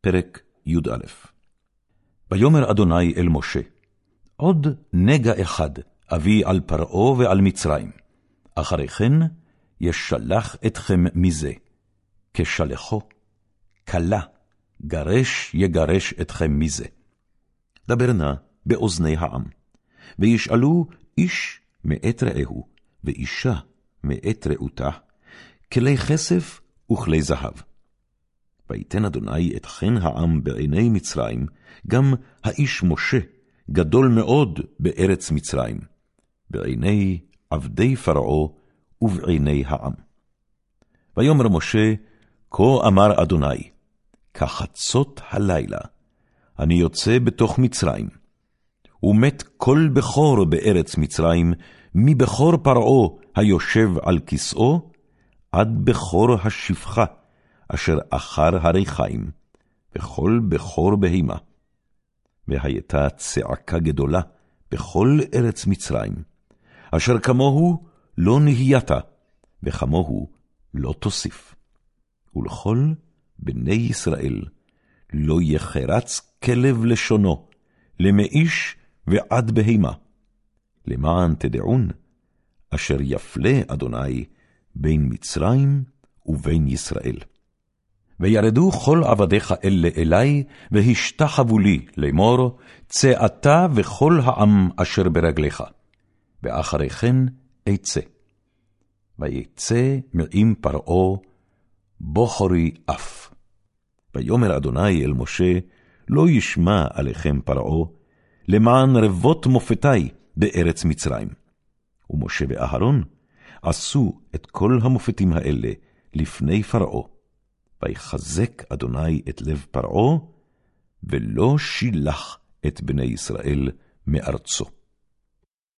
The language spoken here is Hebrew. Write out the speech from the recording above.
פרק י"א ויאמר אדוני אל משה, עוד נגע אחד אביא על פרעה ועל מצרים, אחרי כן ישלח אתכם מזה, כשלחו, כלה, גרש יגרש אתכם מזה. דבר נא באוזני העם, וישאלו איש מאת רעהו, ואישה מאת רעותה, כלי כסף וכלי זהב. ויתן אדוני את חן העם בעיני מצרים, גם האיש משה, גדול מאוד בארץ מצרים, בעיני עבדי פרעה ובעיני העם. ויאמר משה, כה אמר אדוני, כחצות הלילה, אני יוצא בתוך מצרים, ומת כל בכור בארץ מצרים, מבכור פרעה היושב על כסאו, עד בכור השפחה, אשר אחר הריחיים, וכל בכור בהמה. והייתה צעקה גדולה בכל ארץ מצרים, אשר כמוהו לא נהיית, וכמוהו לא תוסיף. ולכל בני ישראל לא יחרץ כלב לשונו, למאיש ועד בהמה, למען תדעון, אשר יפלה אדוני בין מצרים ובין ישראל. וירדו כל עבדיך אלה אלי, והשתחוו לי לאמור, צא אתה וכל העם אשר ברגליך. ואחרי כן אצא. ויצא מעם פרעה, בוחרי אף. ויאמר אדוני אל משה, לא ישמע עליכם פרעה, למען רבות מופתי בארץ מצרים. ומשה ואהרון עשו את כל המופתים האלה לפני פרעה. ויחזק אדוני את לב פרעה, ולא שילח את בני ישראל מארצו.